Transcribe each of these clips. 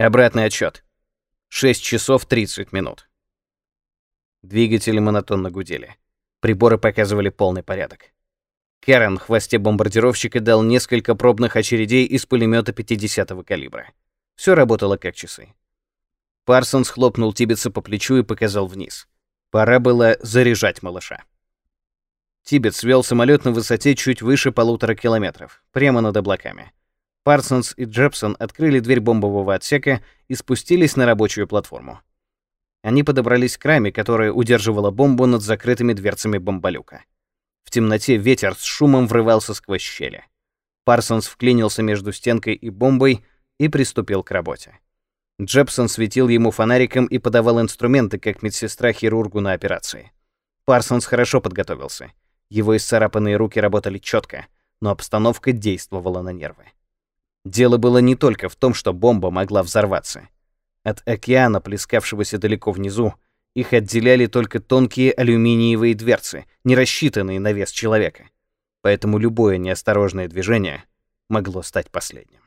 Обратный отсчет. 6 часов 30 минут. Двигатели монотонно гудели. Приборы показывали полный порядок. Кэрон в хвосте бомбардировщика дал несколько пробных очередей из пулемета 50-го калибра. Все работало как часы. Парсонс хлопнул Тибетса по плечу и показал вниз. Пора было заряжать малыша. Тибет свел самолет на высоте чуть выше полутора километров, прямо над облаками. Парсонс и Джепсон открыли дверь бомбового отсека и спустились на рабочую платформу. Они подобрались к раме, которая удерживала бомбу над закрытыми дверцами бомболюка. В темноте ветер с шумом врывался сквозь щели. Парсонс вклинился между стенкой и бомбой и приступил к работе. Джепсон светил ему фонариком и подавал инструменты, как медсестра хирургу на операции. Парсонс хорошо подготовился. Его исцарапанные руки работали четко, но обстановка действовала на нервы. Дело было не только в том, что бомба могла взорваться. От океана, плескавшегося далеко внизу, их отделяли только тонкие алюминиевые дверцы, не рассчитанные на вес человека. Поэтому любое неосторожное движение могло стать последним.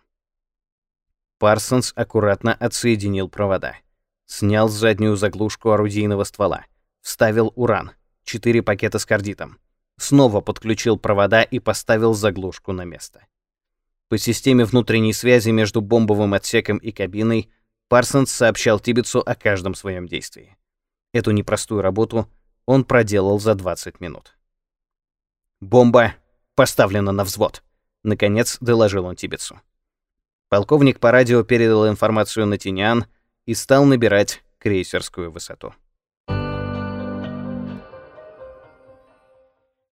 Парсонс аккуратно отсоединил провода. Снял заднюю заглушку орудийного ствола. Вставил уран. Четыре пакета с кардитом. Снова подключил провода и поставил заглушку на место. По системе внутренней связи между бомбовым отсеком и кабиной Парсонс сообщал Тибетсу о каждом своем действии. Эту непростую работу он проделал за 20 минут. «Бомба поставлена на взвод», — наконец доложил он Тибетсу. Полковник по радио передал информацию на Тиниан и стал набирать крейсерскую высоту.